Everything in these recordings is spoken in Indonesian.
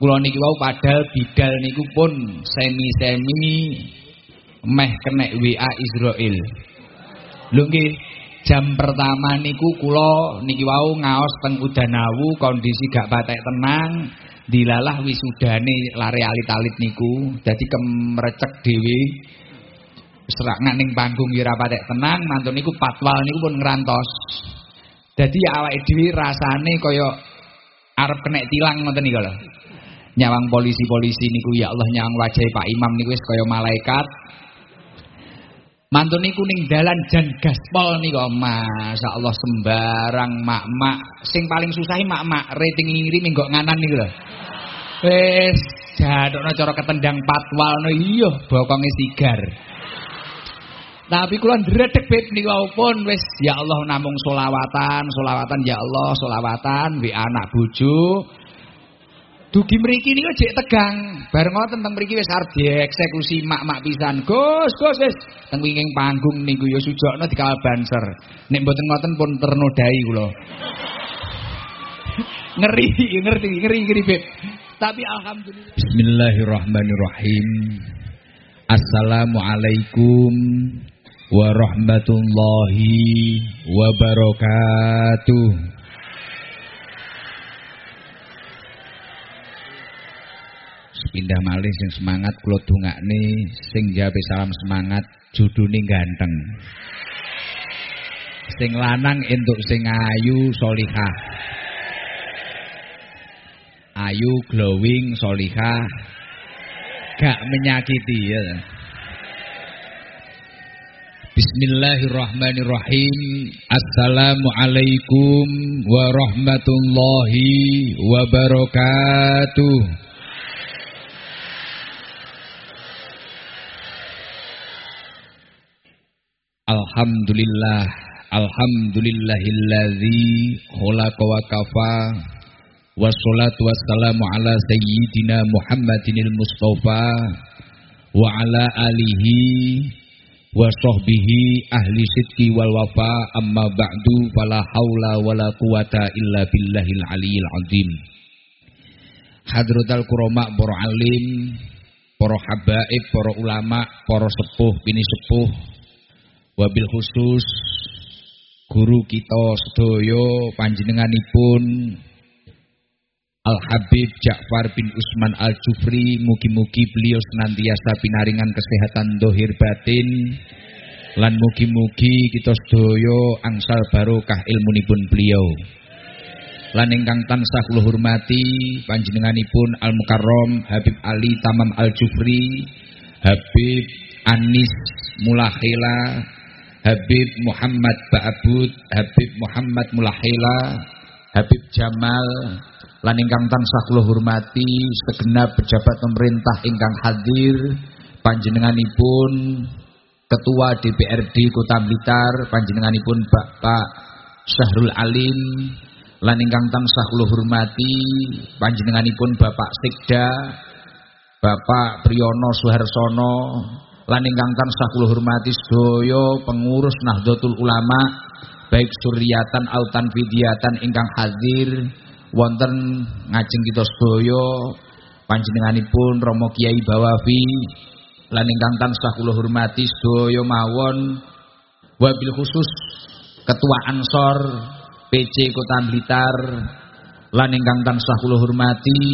Kula niki wau padahal bidal niku pun semi-semi meh kena WA Israel. Lho nggih, jam pertama niku kula niki wau ngaos teng Udanawu kondisi gak batek tenang, dilalah wisudane lare alit-alit niku, dadi kemrecek dhewe serangan ning panggung ora patek tenang, mantun niku patwal niku pun ngerantos. Dadi awake dhewe rasane kaya arep kena tilang ngoten niku lho. Nyawang polisi-polisi niku ya Allah nyawang wajah Pak Imam niku wis kaya malaikat. Mantun niku ning dalan jan gaspol niku masyaallah sembarang mak-mak sing paling susahi mak-mak rating ngirim nggok nganan niku lho. Wis jadokno cara ketendang patwalno iya bokonge sigar. Tapi kula ndredeg beb niku pun wis ya Allah namung solawatan, solawatan ya Allah, solawatan wi anak bojo. Dugi mriki niku jek tegang. Bareng ngoten teng mriki wis arep dieksekusi mak-mak pisan. Gus, Gus wis teng winging panggung niku ya sujokno dikawal banser. Nek mboten ngoten pun ternodai kula. ngeri, ngerti, ngeri, ngeri beb. Tapi alhamdulillah. Bismillahirrahmanirrahim. Assalamualaikum warahmatullahi wabarakatuh. Pindah malih sing semangat kula dongakne sing jabe salam semangat judune ganteng. Sing lanang entuk sing ayu solihah. Ayu glowing solihah gak menyakiti ya. Bismillahirrahmanirrahim. Assalamualaikum warahmatullahi wabarakatuh. Alhamdulillah Alhamdulillahilladzi khalaqa wa kafa Wassalatu wassalamu ala sayyidina Muhammadinil Mustafa Wa ala alihi Wa sahbihi ahli sidki wal wafa Amma ba'du fala hawla wa la quwata illa billahil aliyil azim. Hadratal kurama alim Para habaib, para ulama, para sepuh, bini sepuh Wabil khusus Guru kita sedoyo panjenenganipun Al Habib Ja'far bin Usman Al Jufri mugi-mugi beliau senantiasa pinaringan kesehatan dohir batin lan mugi-mugi kita sedoyo angsal barokah ilmunipun beliau. Lan ingkang tansah kula hormati panjenenganipun Al Mukarrom Habib Ali Tamam Al Jufri Habib Anis Mulahila Habib Muhammad Ba'abud Habib Muhammad Mulahila Habib Jamal lan ingkang tansah kula hormati segenap pejabat pemerintah ingkang hadir panjenenganipun Ketua DPRD Kota Blitar panjenenganipun Bapak Syahrul Alim lan ingkang tansah kula hormati panjenenganipun Bapak Sekda Bapak Priyono Suharsono lan ingkang tansah kula hormati sedaya pengurus Nahdlatul Ulama baik suryatan autan vidyatan ingkang hadir wonten ngajeng kita sedaya panjenenganipun Romo Kiai Bawafi. Lan ingkang tansah kula hormati sedaya mawon wabil khusus Ketua Ansor PC Kota Blitar. Lan ingkang tansah kula hormati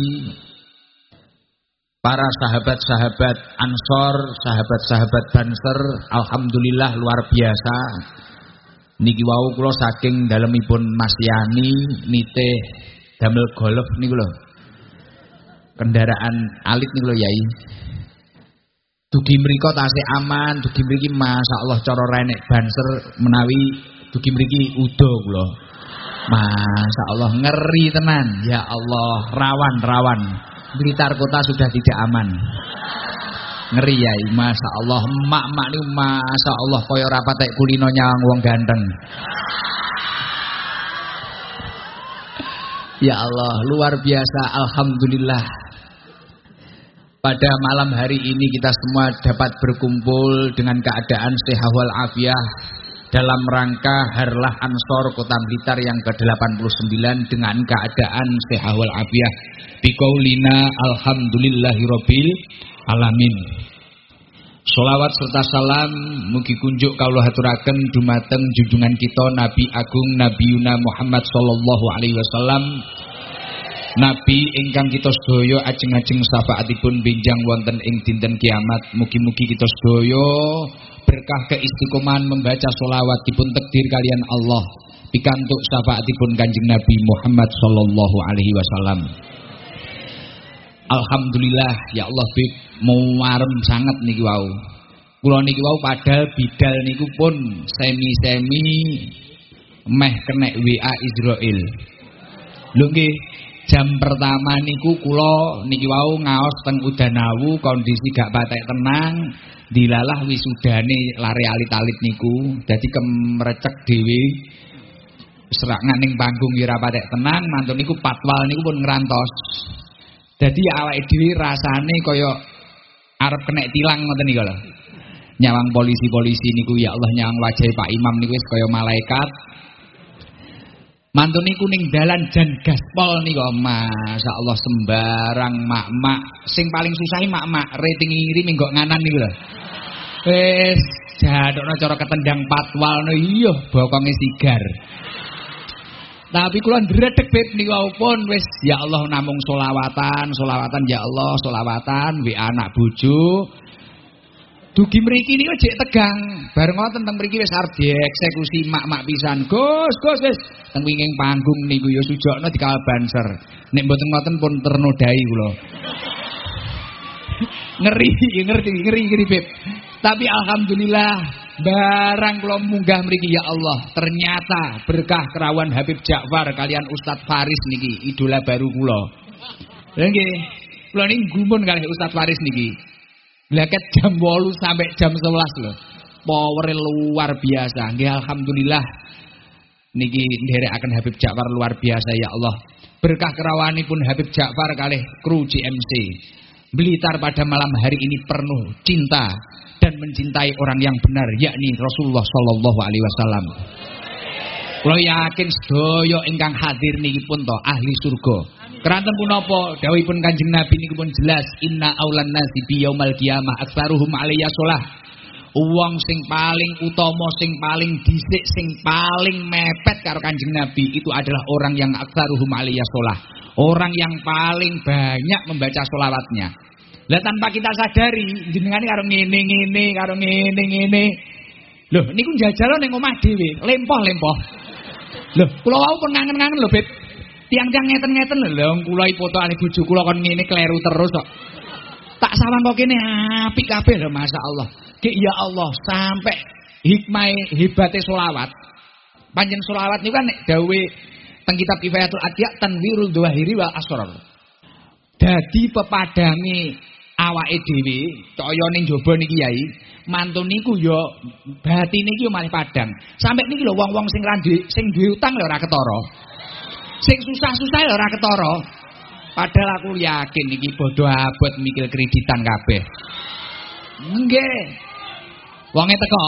para sahabat-sahabat Ansor, sahabat-sahabat Banser, alhamdulillah luar biasa. Niki wau kula saking dalemipun Mas Yani nitih damel golf niku lho. Kendaraan alit niku lho Yai. Dugi mriko tasih aman, dugi mriki masyaallah cara renek Banser menawi dugi mriki udo kula. Masyaallah ngeri tenan. Ya Allah, rawan-rawan. Blitar kota sudah tidak aman. Ngeri ya, Masya Allah. Mak-mak ini Masya Allah. Kaya rapat kulino nyawang wong ganteng. Ya Allah, luar biasa. Alhamdulillah. Pada malam hari ini kita semua dapat berkumpul dengan keadaan sehat wal afiah. Dalam rangka Harlah Ansor Kota Blitar yang ke-89 dengan keadaan sehat wal afiat. Bikaulina alhamdulillahirabbil alamin. Solawat serta salam mugi kunjuk kaulah haturaken dumateng junjungan kita Nabi Agung Nabi Yuna Muhammad sallallahu alaihi wasallam Nabi ingkang kita sedaya ajeng-ajeng syafaatipun benjang wonten ing dinten kiamat mugi-mugi kita sedaya berkah keistiqomahan membaca solawat dipun tekdir kalian Allah pikantuk syafaatipun Kanjeng Nabi Muhammad sallallahu alaihi wasallam Alhamdulillah ya Allah bib muwarem sangat niki wau. Kula niki wau padahal bidal niku pun semi-semi meh kenek WA Israel. Lho jam pertama niku kula niki wau ngaos teng Udanawu kondisi gak patek tenang, dilalah wisudane lari alit-alit niku, dadi kemrecek dhewe. Serangan ning panggung ora patek tenang, mantun niku patwal niku pun ngerantos. Jadi awake dhewe rasane kaya arep kena tilang ngoten niku lho. Nyawang polisi-polisi niku ya Allah nyawang wajah Pak Imam niku wis kaya malaikat. Mantun niku ning dalan jan gaspol niku masyaallah sembarang mak-mak sing paling susah mak-mak rating iri minggo nganan niku lho. Wis jadokno cara ketendang patwal no iya bokonge sigar. Tapi kula ndredeg beb niku pun wis ya Allah namung solawatan, solawatan ya Allah, solawatan wi anak bojo. Dugi mriki niku jek tegang. Bareng ngoten teng mriki wis arep dieksekusi mak-mak pisan. Gus, Gus wis teng winging panggung niku ya sujokno dikawal banser. Nek mboten ngoten pun ternodai kula. ngeri, ngerti, ngeri, ngeri beb. Tapi alhamdulillah barang kula munggah mriki ya Allah, ternyata berkah kerawan Habib Ja'far kalian Ustadz Faris niki, idola baru kula. Lha nggih, kula niki gumun kalih Ustadz Faris niki. Laket jam 8 sampai jam 11 lho. Power luar biasa. Nggih alhamdulillah niki nderekaken Habib Ja'far luar biasa ya Allah. Berkah kerawanipun Habib Ja'far kalih kru GMC. Blitar pada malam hari ini penuh cinta dan mencintai orang yang benar yakni Rasulullah sallallahu alaihi wasallam. Kula yakin sedaya ingkang hadir niki pun to ahli surga. Keranten punapa dawuhipun Kanjeng Nabi niku pun jelas inna aulan nasi bi yaumal qiyamah aktsaruhum alayya sholah. Wong sing paling utama, sing paling dhisik, sing paling mepet karo Kanjeng Nabi itu adalah orang yang aktsaruhum alayya sholah. Orang yang paling banyak membaca solawatnya. Lah tanpa kita sadari jenengane karo ngene-ngene, karo ngene-ngene. Loh niku njajal ning omah dhewe, lempoh-lempoh. Loh, kula wau pun ngangen-ngangen lho, Beb. Tiang-tiang ngeten-ngeten lho, kula ane bojo kula kon kleru terus kok. Tak sawang kok kene apik kabeh lho masyaallah. Ki ya Allah, sampai hikmah hebate selawat. Panjen selawat niku kan dawuhe teng kitab Kifayatul Adya tanwirul duwahiri wal asrar. Dadi pepadangi awake dhewe kaya ning jaba niki Yai, mantun niku ya batine iki malih padang. Sampai niki lho wong-wong sing randi sing duwe utang lho ora ketara. Sing susah-susah lho ora ketara. Padahal aku yakin iki bodo abot mikir kreditan kabeh. Nggih. Wonge teko.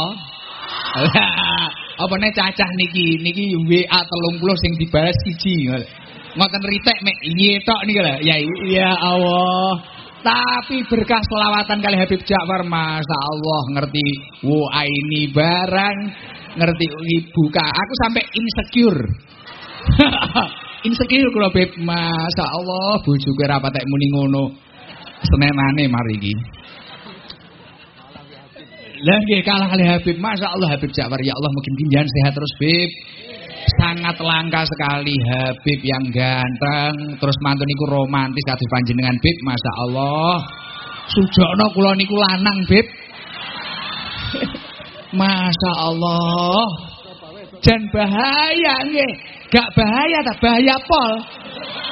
Apa nek cacah niki? Niki WA 30 sing dibalas siji. Ngoten ritek mek. Iye tok niki lho. Ya ya Allah. Tapi berkah selawatan kali Habib Ja'far Masya Allah ngerti. Wah ini barang Ngerti. Buka Aku sampai insecure. Insecure kalau Beb. Masya Allah Bujuk rapat muni ngono. Senenane mari iki lagi kalah kali Habib. Masya Allah Habib Ja'far. Ya Allah mungkin jangan sehat terus Beb sangat langka sekali Habib yang ganteng. Terus mantu niku romantis kados panjenengan Bib Masya Allah Sujokno kula niku lanang Bib Masya Allah Jan bahaya nggih. Gak bahaya tak bahaya pol.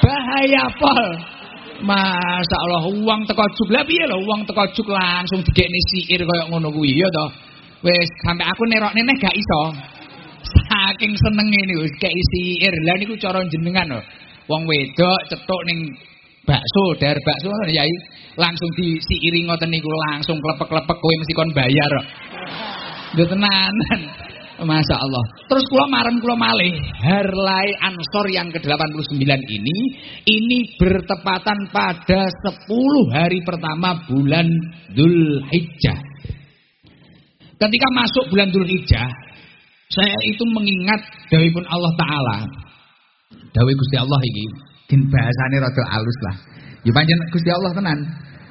Bahaya pol Masya Allah uang teko juk lah piye lho uang teko juk langsung digekne siir kaya ngono kuwi ya to wis sampai aku nerokne neh gak iso Saking senenge niku kei siir. Lah niku cara jenengan lho. Wong wedok cetuk ning bakso, dar bakso yai. Langsung disiiri ngoten niku langsung klepek-klepek kowe mesti kon bayar. Lho tenanan. Masya Allah. Terus kula marem kula malih Harlai Ansor yang ke-89 ini ini bertepatan pada 10 hari pertama bulan Dhul Hijjah. Ketika masuk bulan Dhul Hijjah, saya itu mengingat pun Allah taala. Dawai Gusti Allah ini, din bahasane rada alus lah. Ya pancen Gusti Allah tenan.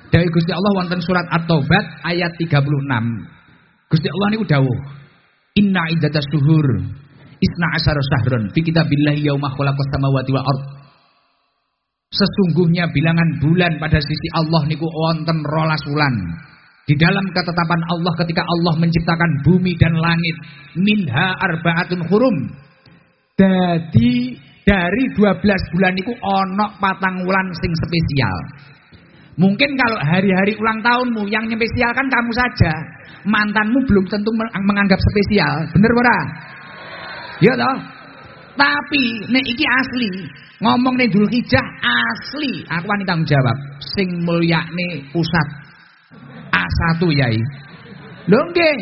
Dawai Gusti Allah wonten surat At-Taubah ayat 36. Gusti Allah niku dawuh, Inna iddatas suhur isna asyara syahrun fi kitabillahi yauma khalaqas samawati wal ard. Sesungguhnya bilangan bulan pada sisi Allah niku wonten rolas wulan. Di dalam ketetapan Allah ketika Allah menciptakan bumi dan langit minha arbaatun hurum. Jadi dari 12 bulan niku onok patang wulan sing spesial. Mungkin kalau hari-hari ulang tahunmu yang spesial kan kamu saja. Mantanmu belum tentu menganggap spesial. Bener ora? Ya toh? Tapi nek iki asli, ngomong nih dulu hijah asli, aku wanita tanggung jawab. Sing mulyakne pusat A1 yai. Lho nggih,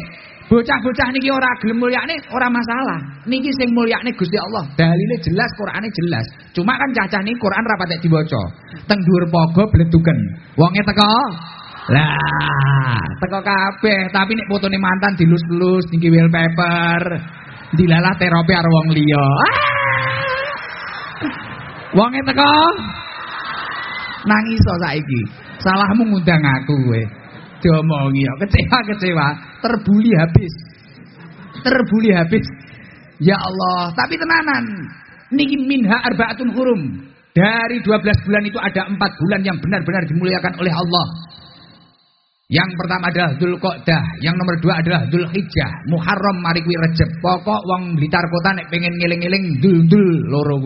Bocah-bocah niki ora gelem mulyakne ora masalah. Niki sing mulyakne Gusti Allah. Dalile jelas, Qur'ane jelas. Cuma kan cacah niki Qur'an ra patek diwaca. Teng dhuwur pogo bleduken. Wonge teko lah, teko kabeh, tapi nek fotone mantan dilus-lus niki wallpaper. Dilalah terapi karo wong liya. Ah! Wonge teko nangis saiki. Salahmu ngundang aku kowe diomongi. Kecewa-kecewa, terbuli habis. Terbuli habis. Ya Allah, tapi tenanan. Niki minha arbaatun hurum. Dari 12 bulan itu ada 4 bulan yang benar-benar dimuliakan oleh Allah. Yang pertama adalah Dhul Qodah, yang nomor dua adalah Dhul Hijjah, Muharram mari kuwi Rejeb. Pokok wong Blitar kota nek pengen ngiling-ngiling dul-dul loro.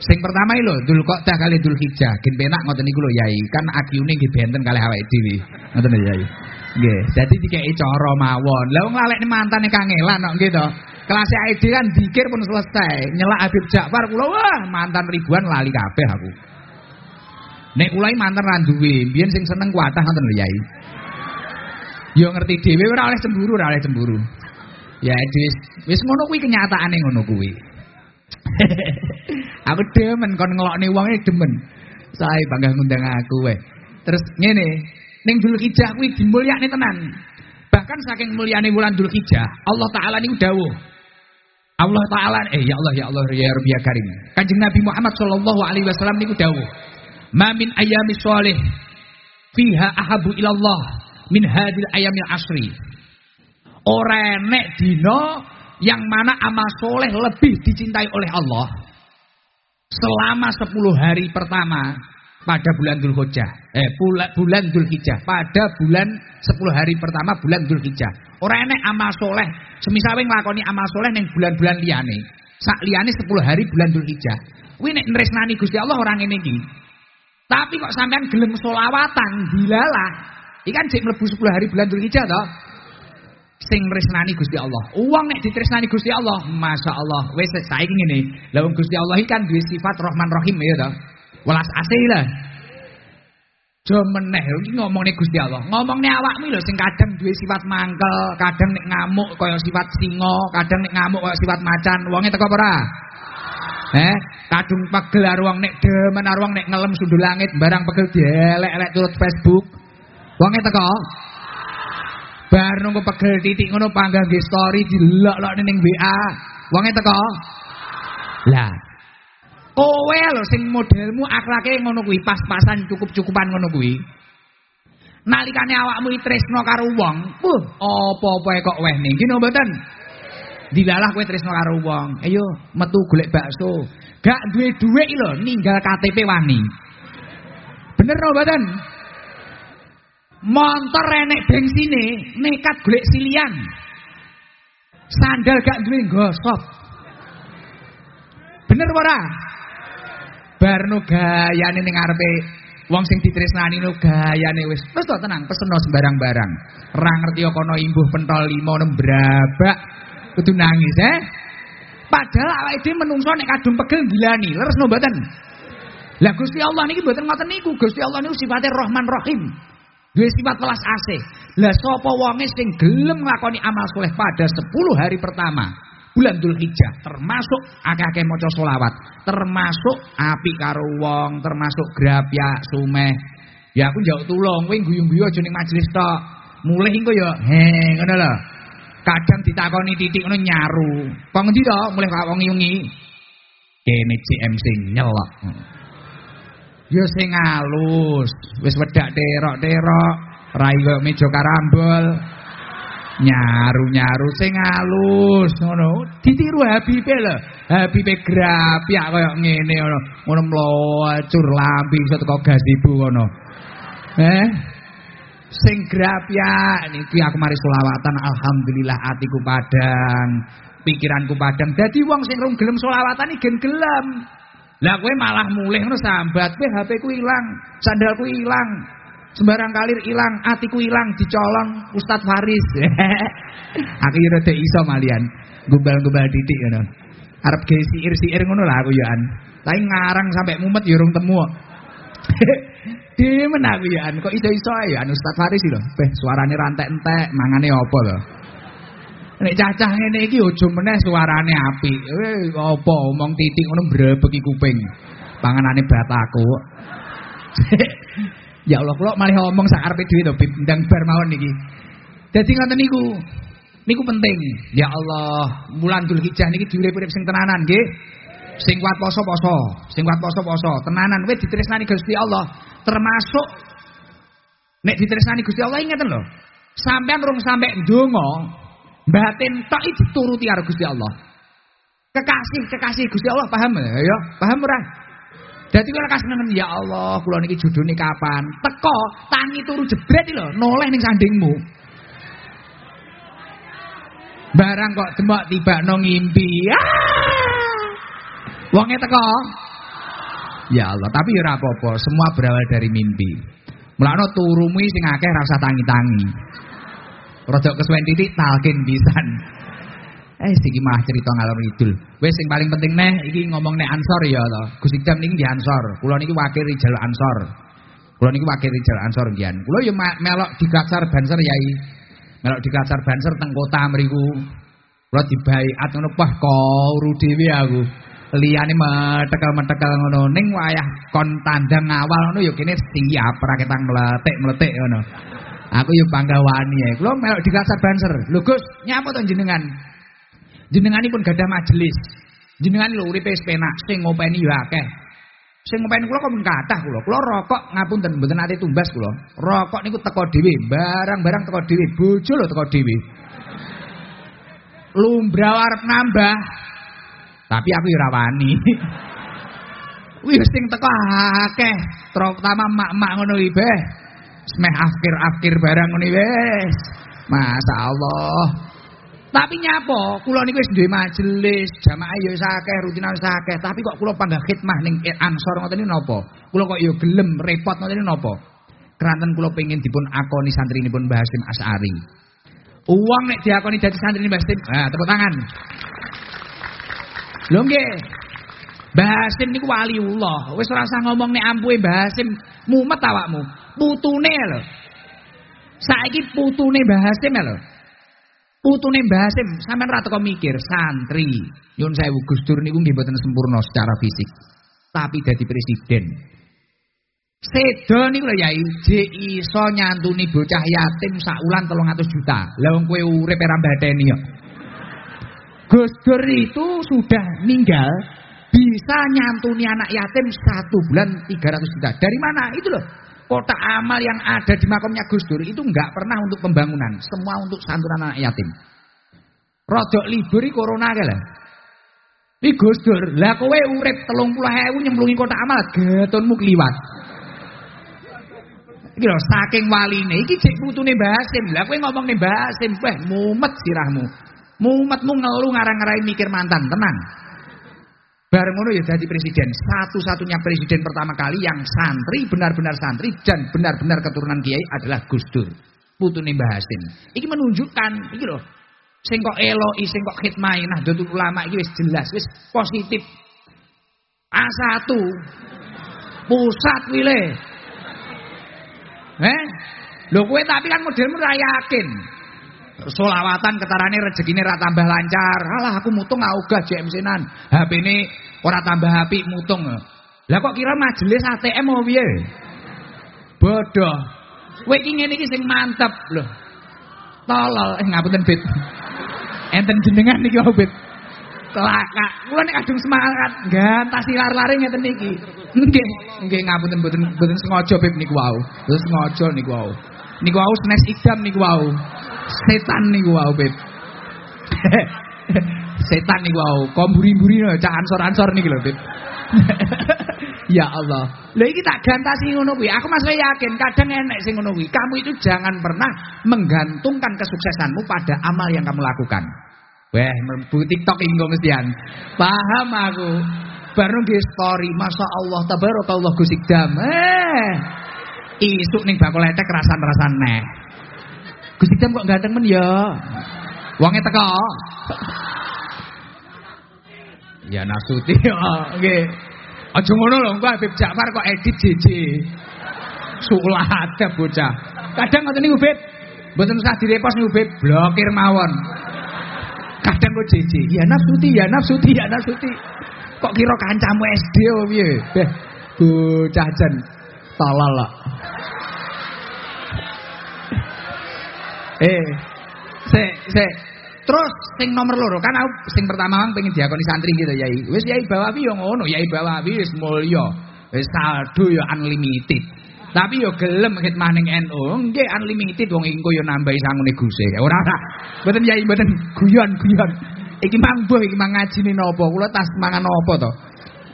Sing pertama lho Dzul Qa'dah kali Dzul Hijjah. Gen penak ngoten niku lho Yai. Kan akyune nggih benten kalih awake dhewe. Ngoten lho Yai. Nggih, dadi dikeki cara mawon. Lah wong lalekne mantane kangelan kok nggih to. Kelas ID kan dikir pun selesai. Nyelak Habib Ja'far kula wah mantan ribuan lali kabeh aku. Nek kula mantan ra duwe, biyen sing seneng kuatah ngoten lho Yai. Yo ngerti dhewe ora oleh cemburu, ora oleh cemburu. Ya wis wis ngono kuwi kenyataane ngono kuwi. aku demen kon ngelokne wong e demen. Saya bangga ngundang aku we. Terus ngene, ning Dzulhijjah kuwi dimulyakne tenan. Bahkan saking mulyane wulan Dzulhijjah, Allah taala niku dawuh. Allah taala eh ya Allah ya Allah ya Rabbi ya Karim. Kanjeng Nabi Muhammad sallallahu alaihi wasallam niku dawuh. Ma min ayami sholih fiha ahabu ilallah min hadil ayamil asri. Ora enek dina yang mana amal soleh lebih dicintai oleh Allah selama 10 hari pertama pada bulan Dzulhijjah. Eh bulan Dzulhijjah, pada bulan 10 hari pertama bulan Dzulhijjah. Ora enek amal soleh, semisal kowe nglakoni amal soleh ning bulan-bulan liyane. Sak liyane 10 hari bulan Dzulhijjah. Kuwi nek nresnani Gusti Allah orang ngene iki. Tapi kok sampean gelem solawatan dilalah. Iki kan jek mlebu 10 hari bulan Dzulhijjah toh sing mresnani Gusti Allah. Uang nek ditresnani Gusti Allah, Masya Allah. Wes saiki ngene. Lah Gusti Allah kan duwe sifat Rahman Rahim ya to. Welas asih lah. Jo meneh iki ngomongne Gusti Allah. Ngomongne awakmu lho sing kadang duwe sifat mangkel, kadang nek ngamuk kaya sifat singa, kadang nek ngamuk kaya sifat macan. Wonge teko apa ora? Eh, kadung pegel arwang nek demen arwang nek ngelem sundul langit barang pegel dielek-elek turut Facebook. Wonge teko? Bar nunggu pegel titik ngono panggang di story dilok-lok ning WA. Wonge teko. Lah. Kowe lho sing modelmu akhlake ngono kuwi pas-pasan cukup-cukupan ngono kuwi. Nalikane awakmu tresno karo wong, puh, apa-apa kok weh ning kene mboten. Dilalah kowe tresno karo wong. Ayo metu golek bakso. Gak duwe dhuwit lho ninggal KTP wani. Bener mboten? Montor enek bensine, nekat golek silian. Sandal gak duwe gosok. Bener ora? Barno gayane ning wong sing ditresnani no gayane wis wis to tenang peseno sembarang barang. Ora ngerti kono imbuh pentol limo nembrabak kudu nangis eh. Padahal awake dhewe menungso nek kadung pegel gilani, leres no mboten? Lah Gusti Allah niki mboten ngoten niku. Gusti Allah niku sifatnya Rahman Rahim. Duwe sifat welas asih. Lah sapa wonge sing gelem nglakoni amal soleh pada 10 hari pertama bulan Dzulhijjah termasuk akeh-akeh maca selawat, termasuk api karo wong, termasuk grapya sumeh. Ya aku njauh tulung, kowe guyu-guyu aja ning majelis tok. Mulih engko ya he ngono lho. Kadang ditakoni titik ngono nyaru. Kok ngendi to mulih kok wong yungi. Kene CMC nyelok. Ya sing halus, wis wedak terok-terok, rai kok meja karambol. Nyaru-nyaru sing halus ngono. Ditiru Habibe lho. Habibe grapyak kaya ngene ngono. Ngono mlocur lambi teko gazebo ngono. Eh? Sing grapyak niki aku mari selawatan alhamdulillah atiku padang, pikiranku padang. Dadi wong sing rung gelem selawatan iki gelem. Lah kowe malah mulih ngono sambat, kowe HP ku ilang, sandalku ilang, sembarang kalir ilang, atiku ilang dicolong Ustadz Faris. aku yo rada iso malian, gumbal-gumbal titik ngono. Arep ge siir-siir ngono lah aku yo an. Tapi ngarang sampai mumet yo rung temu. Demen aku yo an, kok iso-iso ae an Ustadz Faris lho. Beh suarane rantek entek, mangane apa lho? Nek cacah ngene iki aja meneh suarane apik. Eh apa omong titik ngono mbrebeki kuping. Panganane bataku. ya Allah kula malih ngomong sak arepe dhewe to ndang bar mawon niki. Ngoten niku. Niku penting. Ya Allah, bulan Dzulhijjah niki diurip-urip sing tenanan nggih. Sing kuat poso-poso, sing kuat poso-poso, tenanan kowe ditresnani Gusti Allah, termasuk nek ditresnani Gusti Allah ingeten lho. Sampean rung sampe ndonga, batin tok dituruti karo Gusti Allah. Kekasih kekasih Gusti Allah paham ya? Paham ora? Dadi kowe lekas nemen ya Allah, kula niki judune kapan? Teko tangi turu jebret lho, noleh ning sandingmu. Barang kok demok tibakno ngimpi. Ah! Wonge teko. Ya Allah, tapi ya apa-apa, semua berawal dari mimpi. Mulane turumu sing akeh rasa tangi-tangi. Rodok kesuwen titik talkin pisan. Eh siki mah cerita ngalor idul. Wis sing paling penting neh iki ngomong nek Ansor ya to. Gus Ikdam niki di Ansor. Kula niki wakil Rijal Ansor. Kula niki wakil Rijal Ansor ngian. Kula ya melok digacar banser yai. Melok digacar banser teng kota mriku. Kula dibaiat ngono pah kuru dhewe aku. Liyane metekel-metekel ngono ning wayah kon tandang awal ngono ya kene siap ra ketang meletik-meletik ngono. Aku yo bangga wani ya. Kulo melok digasar banser. Lho Gus, nyapa to jenengan? Jenenganipun gadah majelis. Jenengan lho uripe wis penak, sing ngopeni yo akeh. Sing ngopeni kula kok kathah kula. Kula rokok ngapunten mboten ate tumbas kula. Rokok niku teko dhewe, barang-barang teko dhewe, bojo lho teko dhewe. Lumbrah arep nambah. Tapi aku yo ora wani. Wih sing teko akeh, terutama mak-mak ngono iki, Beh. Semeh akhir-akhir barang wis. Masya Allah. Tapi nyapo, kula niku wis duwe majelis, jamaah ya wis akeh, rutinan wis akeh, tapi kok kula panggah khidmah ning Ansor ngoten niku napa? Kula kok ya gelem repot ngoten niku napa? Keranten kula pengin dipun akoni santrinipun Mbah Hasim Asy'ari. Uang nek diakoni dadi santri Mbah Hasim, nah tepuk tangan. Lho nggih. Mbah Hasim niku waliullah. Wis ora usah ngomong nek ampuhe Mbah Hasim mumet awakmu. Putune lho. Saiki putune Mbah Hasim lho. Putune Mbah Hasim sampean ra teko mikir santri. Nyun sewu Gus Dur niku nggih mboten sempurna secara fisik. Tapi dadi presiden. Sedo niku lho Yai, jek iso nyantuni bocah yatim sak wulan 300 juta. Lah wong kowe urip ora mbateni yo. Gus Dur itu sudah meninggal bisa nyantuni anak yatim satu bulan 300 juta. Dari mana? Itu loh. Kotak amal yang ada di makamnya Gus Dur itu nggak pernah untuk pembangunan, semua untuk santunan anak yatim. Rodok libur corona ke lah. Ini Gus Dur, lah kowe urip 30.000 nyemplungi kotak amal, getonmu kliwat. Iki lho saking waline iki cek putune Mbah Hasim. Lah kowe ngomong nih Mbah Hasim, weh mumet sirahmu. Mumetmu ngeluh ngarang-ngarang mikir mantan, tenang. Bareng ngono ya jadi presiden. Satu-satunya presiden pertama kali yang santri, benar-benar santri dan benar-benar keturunan kiai adalah Gus Dur. Putune Mbah Hasim. Iki menunjukkan iki loh. Sing kok eloi, sing kok khidmai Nahdlatul Ulama iki wis jelas, wis positif. A1 pusat wile. Eh? Lho kowe tapi kan modelmu ora yakin. Solawatan ketarane rezekine ra tambah lancar. Alah aku mutung ah ogah JMC-nan. HP-ne ora tambah apik mutung. Lah kok kira majelis ATM mau piye? Bodoh. Kowe iki ngene iki sing mantep lho. Tolol, eh ngapunten Bit. Enten jenengan niki Bit. Kelakak. Kula nek kadung semangat gantasi lar-lare ngeten niki. Nggih, nggih ngapunten mboten mboten sengaja Bib niku wau. Mboten sengaja niku wau. Niku wau snes idam niku wau. Setan niku wau Bib. Setan niku wau. Komburi-mburi cah ansor-ansor lho Bib. ya Allah. Lah iki tak gantasi ngono kuwi. Aku masih yakin kadang enek sing ngono. Kamu itu jangan pernah menggantungkan kesuksesanmu pada amal yang kamu lakukan. Wah, mlebu TikTok iki mestian. Paham aku. Baru nggih story, Masya Allah, tabarakallah Gus Ikdam. Eh. Isuk ning bakul letek rasan-rasan neh. Gus Ikdam kok ganteng men ya. Wonge teko. ya nasuti ya, nggih. Aja ngono lho, engko Habib Ja'far kok edit JJ. Adab bocah. Kadang ngoten niku, Bib. Mboten usah direpost niku, Bib. Blokir mawon. Kadang kok JJ, ya nafsuti, ya nafsuti, ya nafsuti. Kok kira kancamu SD opo piye? Beh, bocah jen tolol kok. Eh, se se Terus sing nomor loro kan aku sing pertama mang pengen diakoni santri gitu Yai. Wis Yai Bawawi yo ngono, Yai Bawawi wis mulya. Wis saldo yo unlimited. Tapi yo gelem khidmah ning NU, nggih unlimited wong engko yo nambahi sangune Guse. Ora ora. Mboten Yai mboten guyon-guyon. Iki mang mbuh iki mang ngajine napa? Kula tas mangan napa to?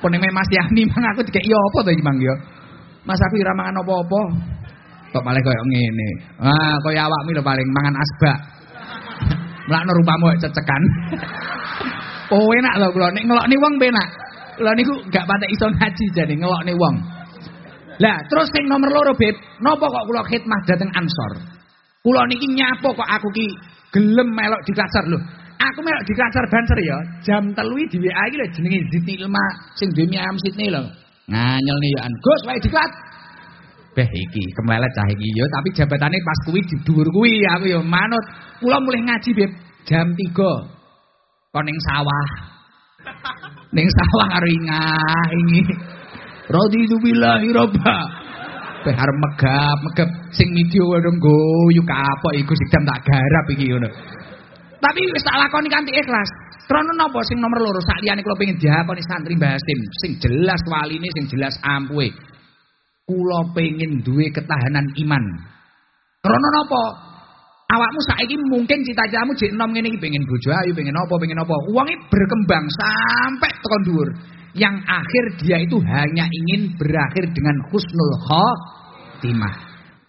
Pone Mas Yani mang aku dikeki apa to iki mang yo? Mas aku ora mangan apa-apa. Kok malah koyo ngene. Ah, koyo awakmu lho paling mangan asbak. Mlakno rupamu cecekan. oh enak lho kula nek ngelokne wong penak. Kula niku gak patek iso ngaji jane ngelokne wong. Lah, terus sing nomor loro, Beb, napa kok kula khidmah dateng Ansor? Kula niki nyapa kok aku ki gelem melok di kasar lho. Aku melok di kasar banser ya, jam telu di WA iki lho jenenge Zidni Ilma sing duwe miam Sydney lho. Nganyel nih ya Gus wae diklat. Beh iki kemlelet cah iki ya, tapi jabatane pas kuwi dhuwur kuwi aku ya manut. Kula mulai ngaji, Beb, jam 3. Kon sawah. ning sawah karo ingah ini. Raditu billahi robba. Beh arep megap, megap sing video dong guyu kapok iku sidam tak garap iki ngono. Tapi wis tak lakoni kanthi ikhlas. Krono napa sing nomor loro sak liyane kula pengin diakoni santri Mbah Hasim sing jelas waline sing jelas ampuhe. Kula pengin duwe ketahanan iman. Krono napa? Awakmu saiki mungkin cita-citamu jek enom ngene iki pengen bojo ayu, pengen apa, pengen apa. Uangnya berkembang sampai tekan dhuwur. Yang akhir dia itu hanya ingin berakhir dengan husnul khotimah.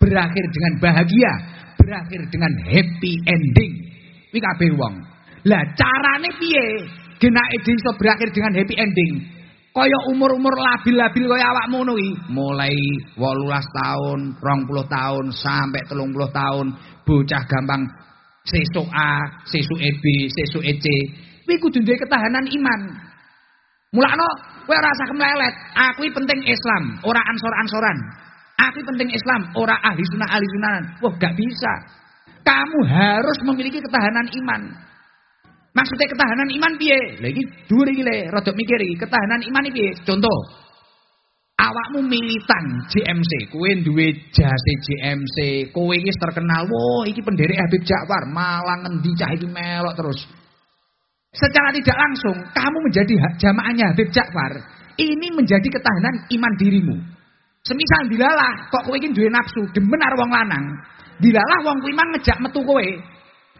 Berakhir dengan bahagia, berakhir dengan happy ending. Kuwi kabeh wong. Lah carane piye? Genake iso berakhir dengan happy ending. Kaya umur-umur labil-labil kaya awakmu ngono mulai 18 tahun, 20 tahun sampai 30 tahun, bocah gampang sesuk A, sesuk EB, sesuk EC. Kuwi kudu duwe ketahanan iman. Mulakno kowe ora usah kemlelet. Aku penting Islam, ora ansor-ansoran. Aku penting Islam, ora ahli sunnah ahli sunnahan. Wah, gak bisa. Kamu harus memiliki ketahanan iman. Maksudnya ketahanan iman piye? Iki dhuwur iki le, rada mikir iki. Ketahanan iman piye? Contoh. Awakmu militan JMC, kowe duwe jase JMC, kowe iki terkenal. Wah, iki penderek Habib Ja'far, malah ngendi cah iki melok terus. Secara tidak langsung, kamu menjadi jamaahnya Habib Ja'far. Ini menjadi ketahanan iman dirimu. Semisal dilalah, kok kowe iki duwe nafsu, demen karo wong lanang. Dilalah wong kuwi mang ngejak metu kowe.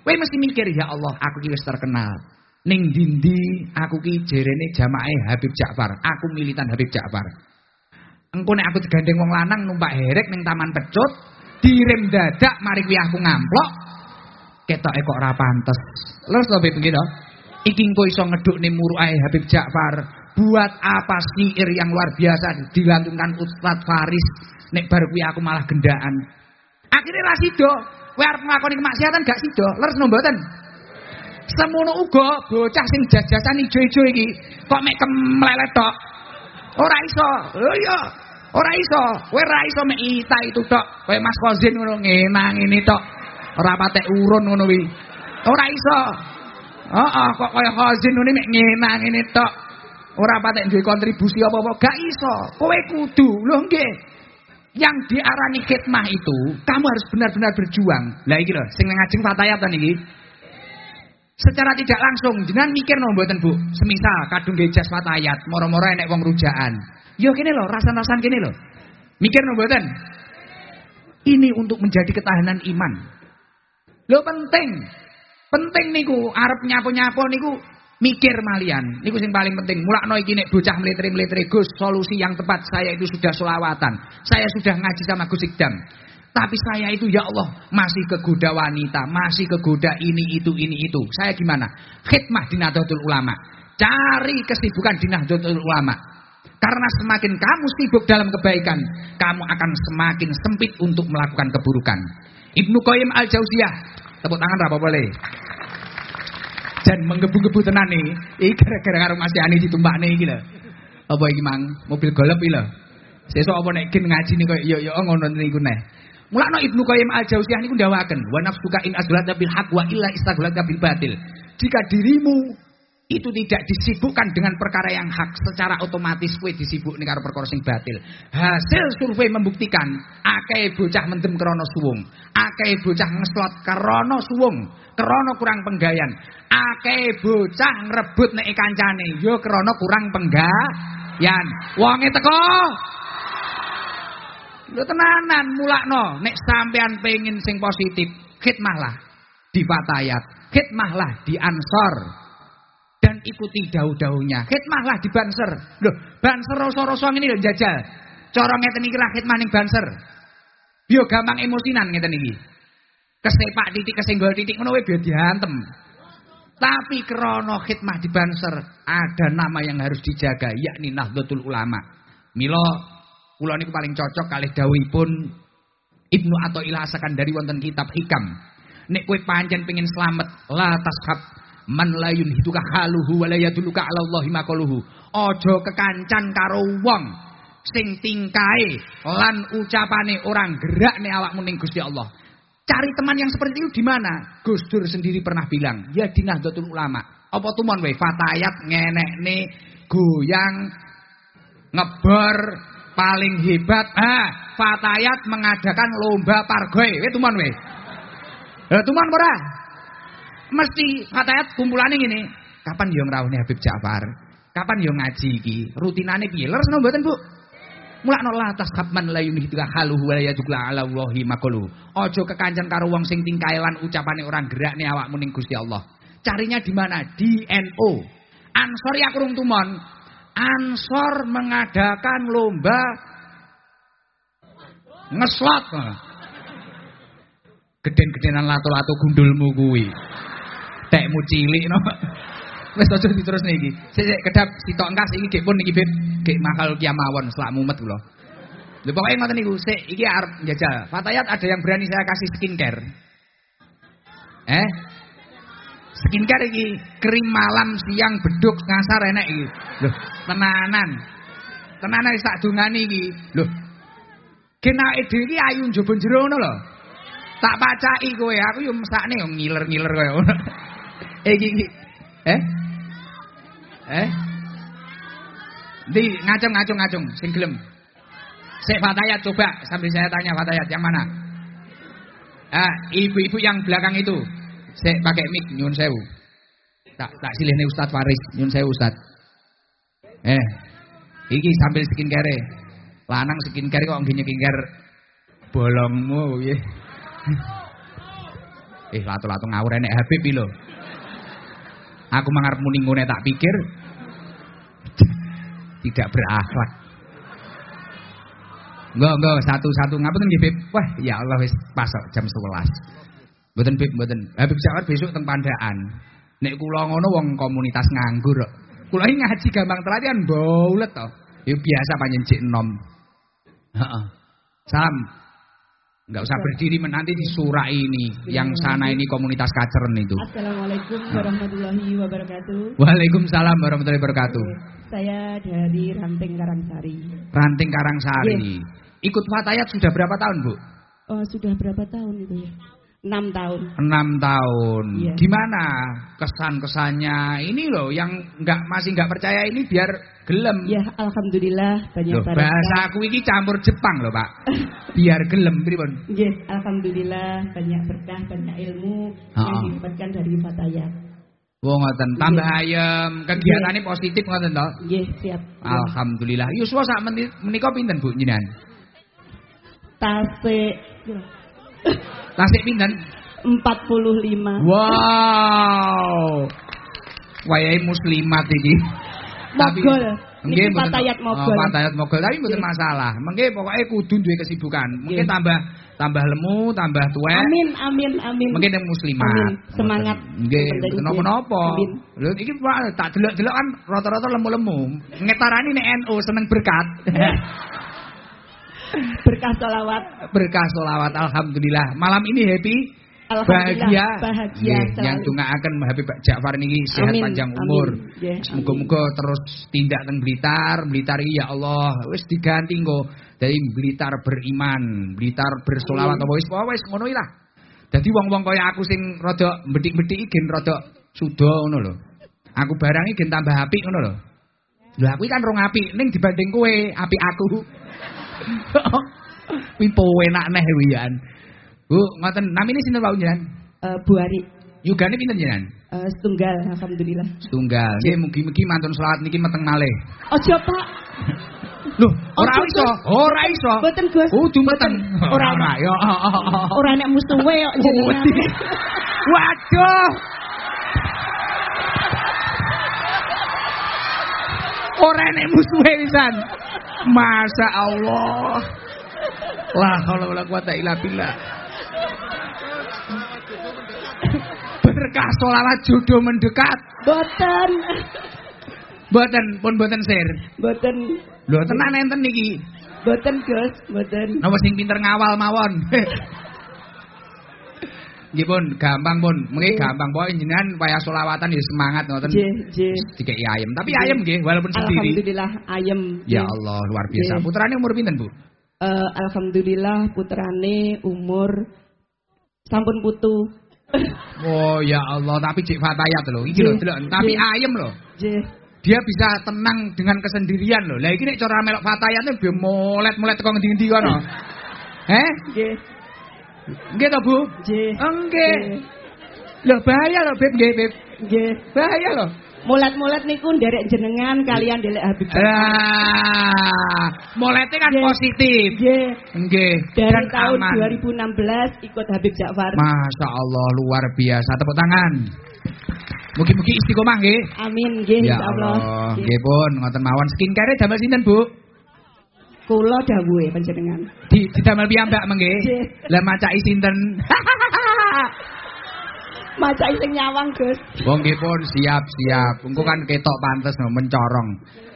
Kowe mesti mikir, ya Allah, aku ki terkenal. Ning dindi aku ki jerene jamaah Habib Ja'far. Aku militan Habib Ja'far. Engko nek aku digandeng wong lanang numpak herek ning taman pecut, direm dadak mari kuwi aku ngamplok. Ketoke kok ora pantes. Leres to Bib to? Iki engko iso ngedukne Habib Ja'far. Buat apa syair yang luar biasa dilantunkan Ustadz Faris. Nek bar kuwi aku malah gendaan. Akhirnya ra sido. Kowe arep nglakoni kemaksiatan gak sido. Leres no mboten? Semono uga bocah sing jas-jasan ijo-ijo iki kok mek kemlelet tok. Ora iso. Oh iya. Ora iso, kowe ora iso mek ita itu tok. Kowe Mas Kozin ngono ngenang ini tok. Ora patek urun ngono kuwi. Ora iso. Heeh, kok kaya Kozin ngene mek ngenang ini tok. Ora patek duwe kontribusi apa-apa, gak iso. Kowe kudu, lho nggih. Yang diarani khidmah itu, kamu harus benar-benar berjuang. Lah iki lho, sing ngajeng fatayatan iki. Secara tidak langsung jenengan mikir no mboten Bu. Semisal kadung gejas fatayat, moro-moro enek wong rujaan. Yo kene lho, rasan-rasan kene lho. Mikir no mboten? Ini untuk menjadi ketahanan iman. Lo penting. Penting niku arep nyapo-nyapo niku mikir malian. Niku sing paling penting. Mulakno iki nek bocah mlitri-mlitri Gus, solusi yang tepat saya itu sudah selawatan. Saya sudah ngaji sama Gus Ikdam. Tapi saya itu ya Allah masih kegoda wanita, masih kegoda ini itu ini itu. Saya gimana? Khidmah di Nahdlatul Ulama. Cari kesibukan di Nahdlatul Ulama. Karena semakin kamu sibuk dalam kebaikan, kamu akan semakin sempit untuk melakukan keburukan. Ibnu Qayyim Al-Jauziyah, tepuk tangan apa boleh? Dan menggebu-gebu tenan nih, iki gara-gara karo Mas Yani ditumpakne iki lho. Apa iki mang? Mobil golep iki lho. Sesuk apa nek nih koyo yo yo ngono niku neh. Mulakno Ibnu Qayyim Al-Jauziyah niku ndawaken, wa nafsuka in azlata bil haq wa illa istaghlata bil batil. Jika dirimu itu tidak disibukkan dengan perkara yang hak. Secara otomatis kue disibuk nih karo perkara sing batil. Hasil survei membuktikan akeh bocah mendem krono suwung, akeh bocah ngeslot krono suwung, krono kurang penggayan, akeh bocah ngrebut nek kancane. Yo krono kurang penggayan. Wonge teko? Lho tenanan mulakno. Nek sampean pengin sing positif, khidmahlah di Fatayat, khidmahlah di Ansor dan ikuti daun-daunnya. Khidmahlah di Banser. Loh, Banser rasa-rasa ngene lho jajal. Cara ngeten iki ra khidmah ning Banser. Yo gampang emosinan ngeten iki. Kesepak titik kesenggol titik ngono wae dihantem. Tapi krono khidmah di Banser ada nama yang harus dijaga yakni Nahdlatul Ulama. Milo Kula niku paling cocok kalih dawuhipun Ibnu Athaillah dari wonten kitab Hikam. Nek kowe pancen pengin slamet, la tashab man la yunhituka haluhu wa la ala Allahi maqaluhu. Aja kekancan karo wong sing tingkae lan ucapane orang gerak nek awakmu ning Gusti Allah. Cari teman yang seperti itu di mana? Gus Dur sendiri pernah bilang, ya di Nahdlatul Ulama. Apa tumon wae fatayat ngenekne goyang ngebor paling hebat ah Fatayat mengadakan lomba pargoy weh tuman weh Lah tuman ora mesti Fatayat kumpulan ini kapan yo ngrawuhne Habib Ja'far kapan yo ngaji iki rutinane piye leres no mboten Bu Mulakno la tashabman la yumhitu haluhu wa la yajukla ala Allahi maqalu. Aja kekancan karo wong sing tingkae lan ucapane orang gerak nih awakmu ning Gusti Allah. Carinya di mana? Di NO. Ansor ya kurung tumon. Ansor mengadakan lomba ngeslot. Geden-gedenan lato-lato gundulmu kuwi. Tekmu cilik no. Wis aja diterus niki. Sik sik kedap sitok engkas iki nggih pun niki Beb. Nggih mahal kiamawon selak mumet kula. Lha pokoke ngoten niku, sik iki arep njajal. Fatayat ada yang berani saya kasih skincare. Eh? Skincare iki krim malam siang beduk ngasar enek iki. Loh, tenanan. Tenanan sak dungane iki. Loh. Kenake dhewe iki ayu njaba jero ngono lho. Tak pacaki kowe, aku yo mesakne yo ngiler-ngiler kaya ngono. Iki iki. Eh? Eh? Di ngacung ngacung ngacung sing gelem. Sik Fatayat coba sambil saya tanya Fatayat yang mana? Ah, ibu-ibu yang belakang itu. Sik pakai mic nyun sewu. Tak tak silihne Ustaz Faris, nyun sewu Ustaz. Eh. Iki sambil skincare. Lanang skincare kok ngene skincare bolongmu piye. eh latu-latu ngawur enek Habib iki lho. Aku mangarep muni ngene tak pikir tidak berakhlak. Enggak, enggak, satu-satu ngapain nggih, Beb? Wah, ya Allah wis pasok jam 11. Mboten Beb, mboten. Habib Jawar besok teng Pandaan. Nek kula ngono wong komunitas nganggur kok. Kula iki ngaji gampang telatian baulet to. Ya biasa panjen cek enom. Heeh. Salam. Enggak usah berdiri nanti disurai ini. Yang sana ini komunitas kaceren itu. Assalamualaikum warahmatullahi wabarakatuh. Waalaikumsalam warahmatullahi wabarakatuh. Saya dari Ranting Karangsari. Ranting Karangsari. Ikut Fatayat sudah berapa tahun, Bu? Oh, sudah berapa tahun itu ya? Enam tahun. Enam tahun. Iya. Gimana kesan-kesannya ini loh yang nggak masih nggak percaya ini biar gelem. Ya, alhamdulillah banyak Loh, bahasa aku ini campur Jepang loh, Pak. Biar gelem pripun? Nggih, alhamdulillah banyak berkah, banyak ilmu yang Ha-ha. didapatkan dari Fatayat. Wah ngoten, tambah ayem, kegiatannya positif ngoten toh. Nggih, siap. Alhamdulillah. Yuswa sak meni- menika pinten Bu jenengan? Tasik Tasik pinten? 45. Wow. Wayahe muslimat iki. Mogol. Nggih Fatayat mogol. Oh, Fatayat mogol tapi mboten masalah. Mengke pokoke kudu duwe kesibukan. Mungkin tambah tambah lemu, tambah tuwek. Amin, amin, amin. Mungkin yang muslimat. Amin. Semangat. Nggih, mboten napa-napa. Lho iki tak delok-delok kan rata-rata lemu-lemu. Ngetarani nek NU seneng berkat. Berkah sholawat. Berkah solawat alhamdulillah. Malam ini happy bahagia bahagia selalu. yang tungaaken Habib Pak Ja'far niki sehat Amin, panjang umur. Amin. Muga-muga terus tindak teng Blitar, Blitar ya Allah wis diganti nggo dari Blitar beriman, Blitar bersolawat apa wis wis ngono lah. Dadi wong-wong kaya aku sing rada bedik-bedik gen rada suda ngono lho. Aku barang gen tambah apik ngono lho. Lha aku kan rong apik ning dibanding kowe apik aku. Kuwi enak neh wian. Bu, ngoten namine sinten Pak Unjan? Eh, Bu Ari. Yugane pinten jenengan? Eh, setunggal, alhamdulillah. Setunggal. Nggih mugi-mugi mantun selawat niki meteng malih. Ojo Pak, Loh, ora Ojo, iso, Gus. ora iso. Boten, Gus. Kudu. Boten. Ora, ora. yo. ora nek musuhe kok jenengan. Waduh. Ora nek musuhe pisan. Masya Allah. La haula wala quwata illa billah. Berkah solawat jodoh mendekat. Boten. Boten, pun boten sir. Boten. Lho tenan enten niki. Boten, Gus. Boten. Napa sing pinter ngawal mawon. Nggih pun, gampang pun. Mengki gampang pokoke jenengan wayah selawatan ya semangat ngoten. J. Dikeki ayem. Tapi ayem nggih walaupun sendiri. Alhamdulillah ayem. Ya. Allah, luar biasa. Putrane umur pinten, Bu? Eh, alhamdulillah putrane umur sampun putu. Oh ya Allah, tapi cek fatayat lho. Iki delok. Tapi Nggih. ayem lho. J. Dia bisa tenang dengan kesendirian lho. Lah iki nek cara melok fatayatnya biar molet-molet teko ngendi-endi kono. Eh? Nggih. Nggih to, Bu? J. Nggih. Loh bahaya loh, Beb, nggih, Beb. Nggih. Bahaya loh. Mulet-mulet niku nderek jenengan kalian delek Habib. Ah, mulainya kan Nggih. positif. Nggih. Nggih, Dari dan tahun aman. 2016 ikut Habib Ja'far. Masya Allah luar biasa. Tepuk tangan. Mugi-mugi istiqomah nggih. Amin nggih Ya insyaallah. Allah, Nggih. nggih pun ngoten mawon. Skincare damel sinten, Bu? Kula dawuhe panjenengan. Di didamel piyambak mengke. Nggih. Lah macaki sinten? Maca sing nyawang, Gus. Wong nggih pun siap siap. Engko kan ketok pantes no mencorong.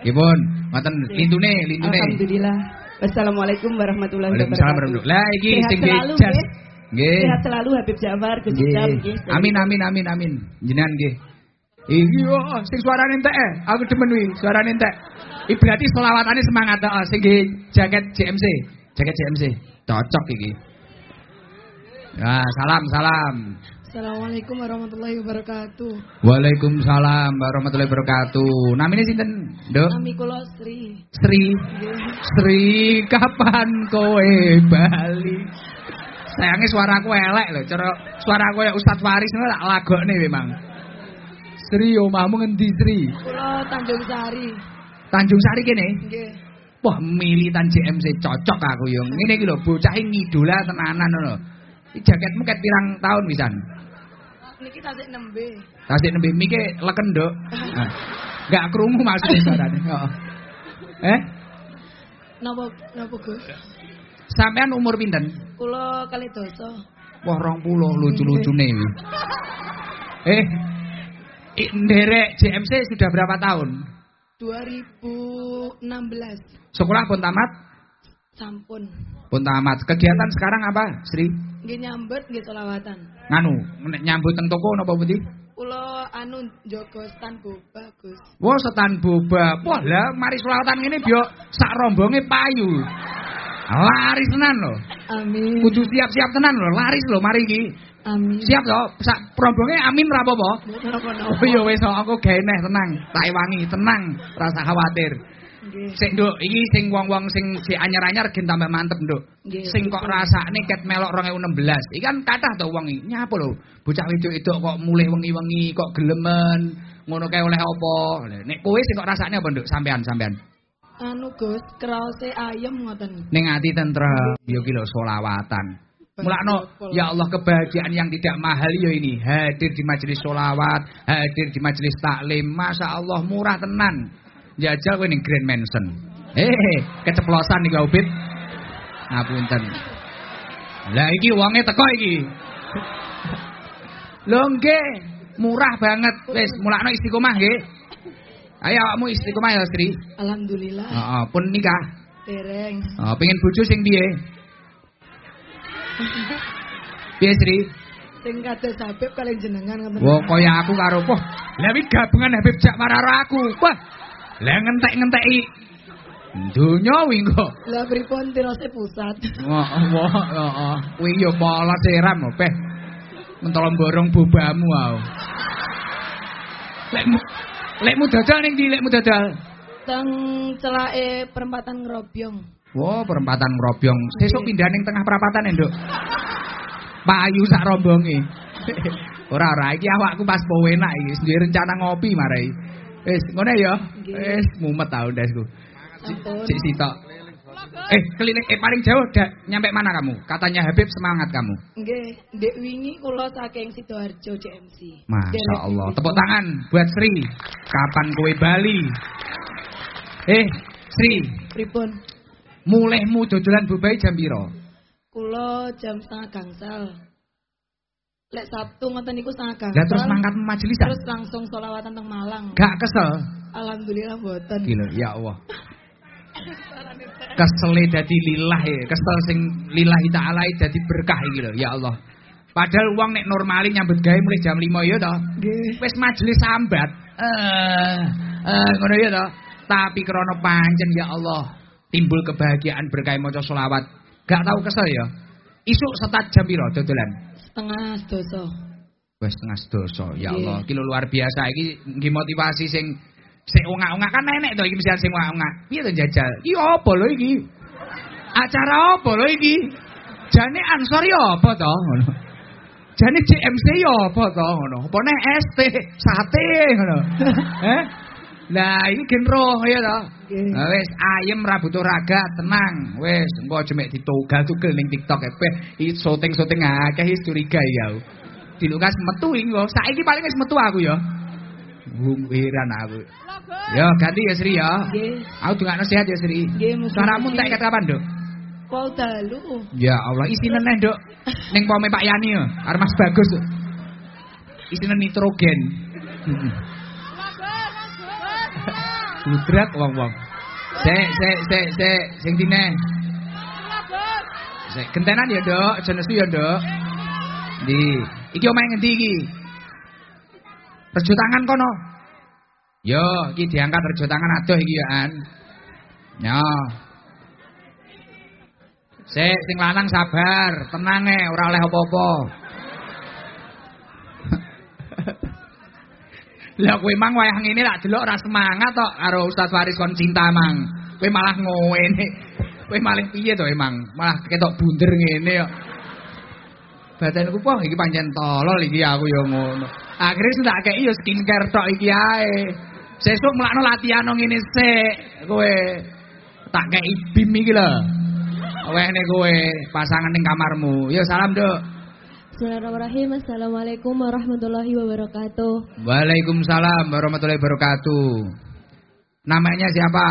Nggih pun, ngoten lintune lintune. Alhamdulillah. Wassalamualaikum warahmatullahi Waalaikumsalam wabarakatuh. warahmatullahi Lah iki sing nggih. Sehat selalu Habib Ja'far, Gus nggih. Amin amin amin amin. Jenengan nggih. Iki yo sing suarane entek eh. Aku demen wi, suarane entek. Iki berarti selawatane semangat heeh sing jaket JMC. Jaket JMC. Cocok iki. Ya, salam salam. Assalamualaikum warahmatullahi wabarakatuh. Waalaikumsalam warahmatullahi wabarakatuh. Namanya sinten, Dok? Nami kula Sri. Sri. Sri, kapan kowe bali? Sayangnya suaraku elek loh, cara suaraku ya Ustadz Faris itu tak lagokne memang. Sri, omahmu ngendi Sri? Kula Tanjung Sari. Tanjung Sari kene. Nggih. Wah, militan JMC cocok aku yo. Ngene iki lho, bocah iki ngidola tenanan ngono. Iki jaketmu ket pirang tahun pisan? Niki tasik nembe. Tasik nembe mike leken, Dok. Nah, Enggak krungu maksudnya suarane. Heeh. Eh, Napa napa Gus? sampean umur pinten? Kula kali dosa. Wah, 20 lucu-lucune iki. Eh, nderek JMC sudah berapa tahun? 2016. Sekolah pun tamat? Sampun. Pun tamat. Kegiatan sekarang apa, Sri? Nggih nyambut nggih selawatan. Nganu, nyambut teng toko napa pundi? Kula anu njogo stan bagus. Wah, setan boba. Wah, lah mari selawatan ngene biyo sak rombonge payu. Laris tenan lho. Amin. Kudu siap-siap tenan lho, laris lho mari iki. Amin. Siap to? Sak rombonge amin ra apa-apa. Oh iya wis aku gawe neh tenang, tak ewangi, tenang, rasa khawatir. Nggih. Sik Nduk, iki sing wong-wong sing sik anyar-anyar gen tambah mantep Nduk. Sing kok rasane ket melok 2016. Iki kan kathah to wong iki. Nyapa lho, bocah wedok itu kok mulih wengi-wengi, kok gelemen, ngono kae oleh apa? Nek kowe sing kok rasane apa Nduk sampean sampean? Anu Gus, kraose ayem ngoten. Ning ati tentrem, yo ki lho selawatan. Mulakno, ya Allah kebahagiaan yang tidak mahal ya ini. Hadir di majelis solawat, hadir di majelis taklim. Masya Allah murah tenan. Jajal kowe ning Grand Mansion. Eh, keceplosan nih Ubit. Ngapunten. Lah iki wonge teko iki. Lho nggih, murah banget. Wis mulakno istiqomah nggih. Ayo awakmu istiqomah ya, Sri. Alhamdulillah. Heeh, pun nikah. Dereng. Oh, pengen bojo sing piye? Piye, Sri? Sing kados Habib kalian jenengan ngoten. Wah, kaya aku karo poh. Lah iki gabungan Habib Jak mararo aku. Wah. Lah ngentek-ngenteki donya wi kok. Lah pripun tirose pusat. Wah, wah, heeh. Kuwi yo pola seram lho, Peh. Mentolo borong bobamu au. Lekmu lekmu dadal ning ndi lekmu dadal? Teng celake perempatan ngerobyong. Wah, perempatan ngrobyong. Sesuk pindah ning tengah perapatan ya, Nduk. Payu sak rombonge. ora ora iki awakku pas po enak iki, duwe rencana ngopi marai. Wis, ngono ya. Wis mumet tau ndasku. Sik sitok. Eh, keliling eh paling jauh dah nyampe mana kamu? Katanya Habib semangat kamu. Nggih, Ndek wingi kula saking Sidoarjo CMC. Masya Allah. Tepuk tangan buat Sri. Kapan kowe Bali? Eh, Sri, Pripun? Mulaimu dodolan bobai jam piro? Kula jam setengah gangsal. Lek Sabtu ngoten niku setengah gangsal. Lah terus mangkat majelisan? Terus langsung sholawatan teng Malang. Gak kesel? Alhamdulillah mboten. Gila, ya Allah. Kesele dadi lillah ya, kesel sing lillahi taala dadi berkah iki lho, ya Allah. Padahal uang nek normali nyambut gawe mulai jam 5 ya toh. Wis majelis sambat. Eh, eh ngono ya toh. Tapi krana pancen ya Allah, timbul kebahagiaan berkah maca selawat. Gak tahu kesel ya. Isuk setat jam piro dodolan? Setengah dosa. Wes setengah dosa. Ya Nggih. Allah, iki lho luar biasa iki nggih motivasi sing sing ongak-ongak kan nenek to iki mesti sing ongak-ongak. Piye to jajal? Iki apa lho iki? Acara apa lho iki? Jane Ansor ya apa to ngono. Jane JMC ya apa to ngono. Apa nek ST sate ngono. Eh? Lah iki gen roh ya to. Nah, wis ayem ra butuh raga, tenang. Wis engko aja mek ditogal-tugel ning TikTok epe. Iki syuting-syuting akeh wis curiga ya. Dilukas metu iki kok. Saiki paling wis metu aku ya. Wung heran aku. Ya ganti ya Sri ya. Nggih. Aku dongakno sehat ya Sri. Nggih. Suaramu tak ikat kapan, Dok? Pol dalu. Ya Allah, isine neh, Dok. Ning pome Pak Yani ya, Mas Bagus. Isine nitrogen. Budrat wong-wong. Sik, sik, sik, sik, sing dine. Sik, gentenan ya, Dok. Aja ya, Dok. Di, iki omahe ngendi iki? Rejo tangan kono. Yo, iki diangkat rejo tangan adoh iki ya, An. Yo. Sik, sing lanang sabar, tenang e, ora oleh apa-apa. Lah kowe mang wayah ngene lak delok ora semangat tok karo Ustaz Faris kon cinta mang. Kowe malah ngowene. Kowe malah piye to emang? Malah ketok bunder ngene kok. Badanku poh iki pancen tolol iki aku ya ngono. Akhire tak kei ya skincare tok iki ae. Sesuk mlakno latihan ngene sik kowe. Tak kei bim iki lho. Wehne kowe pasangan ning kamarmu. Ya salam, Duk. Bismillahirrahmanirrahim. Assalamualaikum warahmatullahi wabarakatuh. Waalaikumsalam warahmatullahi wabarakatuh. Namanya siapa?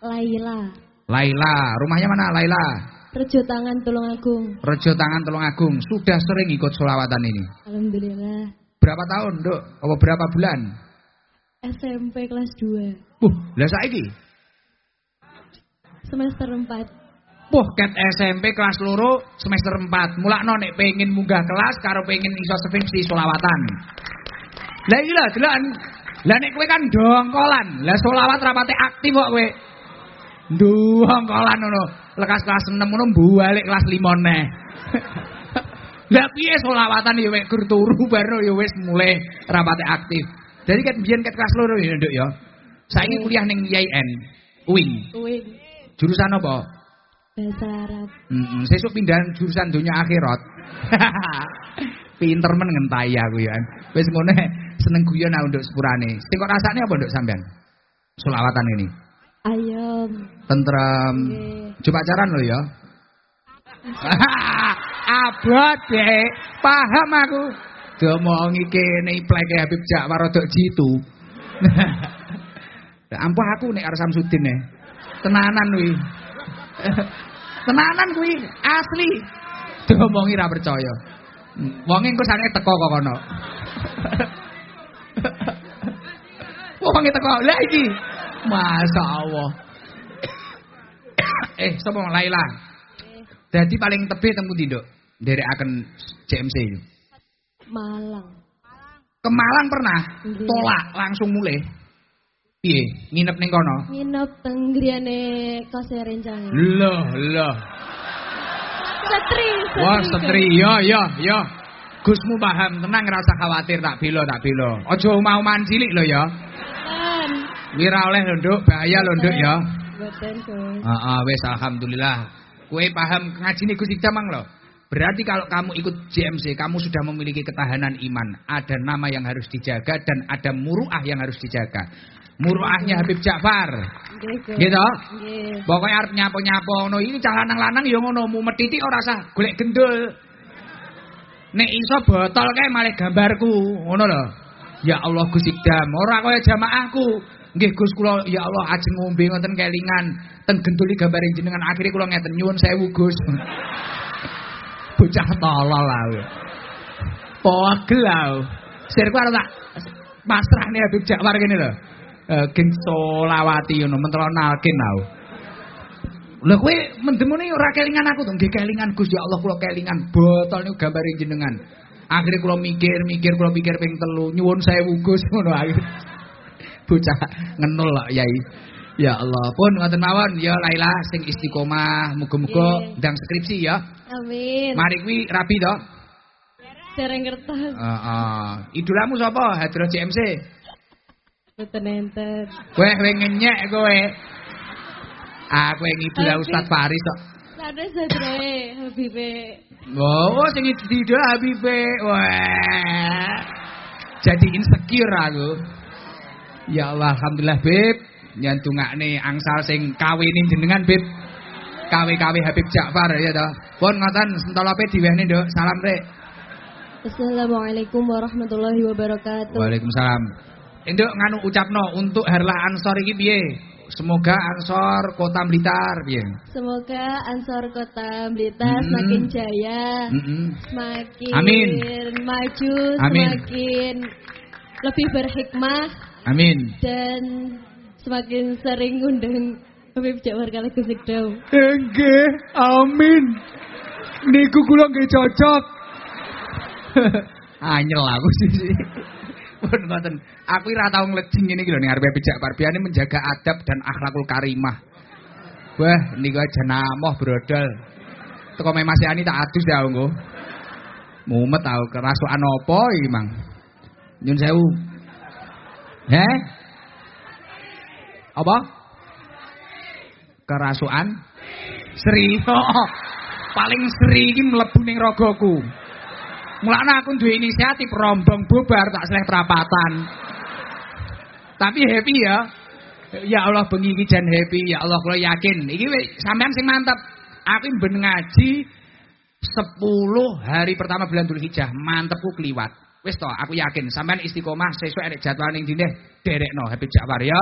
Laila. Laila. Rumahnya mana Laila? Rejo tangan Tulungagung. Rejo Tangan Tulungagung. Sudah sering ikut selawatan ini. Alhamdulillah. Berapa tahun, Dok? Apa berapa bulan? SMP kelas 2. Buh, lah saiki. Semester 4. Puh ket SMP kelas loro semester 4. Mulakno nek pengen munggah kelas karo pengen iso skripsi selawatan. Lah iki lho delokan. Lah nek kowe kan dongkolan. Lah selawat rapate aktif kok kowe. Dongkolan ngono. Lekas kelas 6 ngono balik kelas 5 neh. Lah piye selawatan ya wek gur turu baru ya wis mulai rapate aktif. Jadi kan biyen ket kelas loro ya Nduk ya. Saiki kuliah ning IAIN, UIN. Jurusan apa? Bahasa Arab. Heeh, sesuk pindahan jurusan dunia akhirat. Pinter men ngentai aku ya. Wis ngono seneng guyon aku nduk sepurane. Sing kok rasane apa nduk sampean? Selawatan ini. Ayam. Tentrem. Nggih. Coba pacaran lo ya. Abot dek, paham aku. Diomongi kene pleke Habib Jakwar rodok jitu. Ampuh aku nek karo Samsudin nih. Tenanan kuwi. Tenanan kuwi asli. Diomongi ra percaya. Wonge engko sange teko kok kono. Wonge teko. Lah iki. Masya Allah. eh, sapa Laila? Jadi paling tebih temu ndi, Nduk? Nderekaken CMC itu. Malang. Ke Malang pernah? Nggih. Tolak langsung mulai. Piye? Nginep ning kono? Nginep teng griyane kose rencana. Loh, loh. Setri, Wah, setri. Yo, yo, yo. Gusmu paham, tenang ngerasa khawatir tak bilo, tak bilo. Ojo mau cilik lo ya. Kan. Wira oleh lho, Nduk, bahaya lho, Nduk ya. Gus. Heeh, wis alhamdulillah. Kue paham ngaji nih Gusti Camang loh. Berarti kalau kamu ikut JMC, kamu sudah memiliki ketahanan iman. Ada nama yang harus dijaga dan ada muruah yang harus dijaga. Muruahnya Habib Ja'far. Nggih. Gitu? Nggih. Pokoknya arep nyapo-nyapo ngono iki cah lanang-lanang ya ngono, mumet titik ora usah golek gendul. Nek iso botol kae malih gambarku, ngono lho. Ya Allah Gusti Dam, ora kaya jamaahku. Nggih Gus kula ya Allah ajeng ngombe ngoten kelingan, ten genduli gambare jenengan akhirnya kula ngeten nyuwun sewu Gus. Bocah tolol lah. Pogel lah. Sirku arep tak pasrahne Habib Jakwar kene lho. Eh geng solawati ngono mentronalkin tau. Lah kowe mendemune ora kelingan aku to, nggih kelingan Gus ya Allah kula kelingan botol niku gambare jenengan. Akhirnya kula mikir-mikir, kula pikir ping telu, nyuwun sewu Gus ngono akhir. Bocah ngenul kok Yai. Ya Allah, pun ngoten mawon ya Laila sing istiqomah, muga-muga ndang skripsi ya. Amin. Mari kuwi rapi to. Dereng kertas. Heeh. Idolamu sapa? Hadro CMC. Boten enten. Kowe kowe ngenyek kowe. Aku yang Tapi- Ustaz Faris kok. Ada sadre Habibe. Oh, oh sing idola Habibe. Wah. Jadi insecure aku. Ya Allah, alhamdulillah Beb. Nyantungakne angsal sing kawinin jenengan Beb. Kawe-kawe Habib Ja'far ya toh. Pun ngoten sentolope diwehne Nduk. Salam Rek. Assalamualaikum warahmatullahi wabarakatuh. Waalaikumsalam. Nduk nganu ucapno untuk Herlah Ansor iki piye? Semoga Ansor Kota Blitar piye? Semoga Ansor Kota Blitar Mm-mm. semakin jaya, Heeh. semakin Amin. maju, Amin. semakin lebih berhikmah Amin. dan semakin sering ngundang Habib Jabar kali Gusikdau. Nggih, amin. Niku kula nggih cocok. Anyel aku sih. Pun. Aku ora tau nglejing ngene iki lho ning arepe pijak parbiane menjaga adab dan akhlakul karimah. Wah, niku aja namoh brodol. Teko me Mas Yani tak adus ya engko. Mumet tau kerasukan apa iki, Mang? Nyun sewu. Heh? Apa? Kerasukan? Sri. Paling sri iki mlebu ning ragaku. Mulane aku duwe inisiatif rombong bubar tak seleh perapatan. Tapi happy ya. Ya Allah bengi iki happy. Ya Allah kula yakin iki sampean sing mantep. Aku ben ngaji 10 hari pertama bulan Dzulhijjah. Mantepku kliwat. Wis to, aku yakin sampean istiqomah sesuk arek jadwal ning dine derekno Habib Jakwar ya.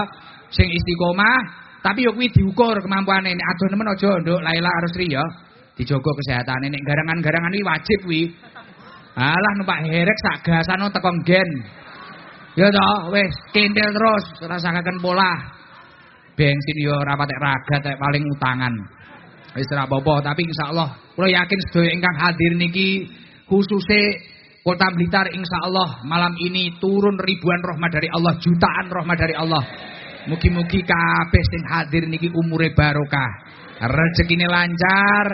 Sing istiqomah tapi yo kuwi diukur kemampuane. Nek adoh nemen aja nduk Laila Arusri ya. Dijogo kesehatane nek garangan-garangan iki wajib kuwi. Alah numpak herek sak gasano teko nggen. Ya toh, wis kendel terus rasakaken pola. Bensin yo ora raga tek paling utangan. Ora apa-apa, tapi insyaallah kula yakin sedaya ingkang hadir niki khususnya Kota Blitar insyaallah malam ini turun ribuan rahmat dari Allah, jutaan rahmat dari Allah. Mugi-mugi kabeh sing hadir niki umure barokah. Rezekine lancar,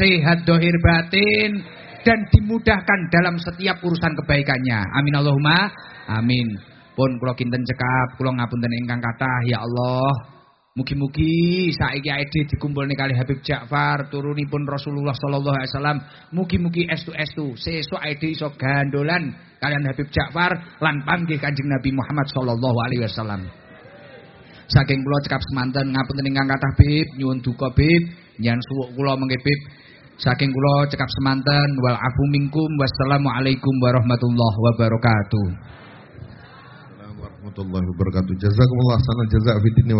sehat dohir batin dan dimudahkan dalam setiap urusan kebaikannya. Amin Allahumma amin. Pun kula kinten cekap, kula ngapunten ingkang kathah ya Allah. Mugi-mugi saiki aide dikumpulne kali Habib Ja'far turunipun Rasulullah sallallahu alaihi wasallam. Mugi-mugi estu-estu sesuk aide iso gandolan kalian Habib Ja'far lan panggih Kanjeng Nabi Muhammad sallallahu alaihi wasallam. Saking kula cekap semanten ngapunten ingkang kathah Bib, nyuwun duka Bib, nyan suwuk kula mengke. Saking kula cekap semanten wal afu minkum wassalamualaikum warahmatullahi wabarakatuh. warahmatullahi wabarakatuh. Jazakumullah sana jazak fitni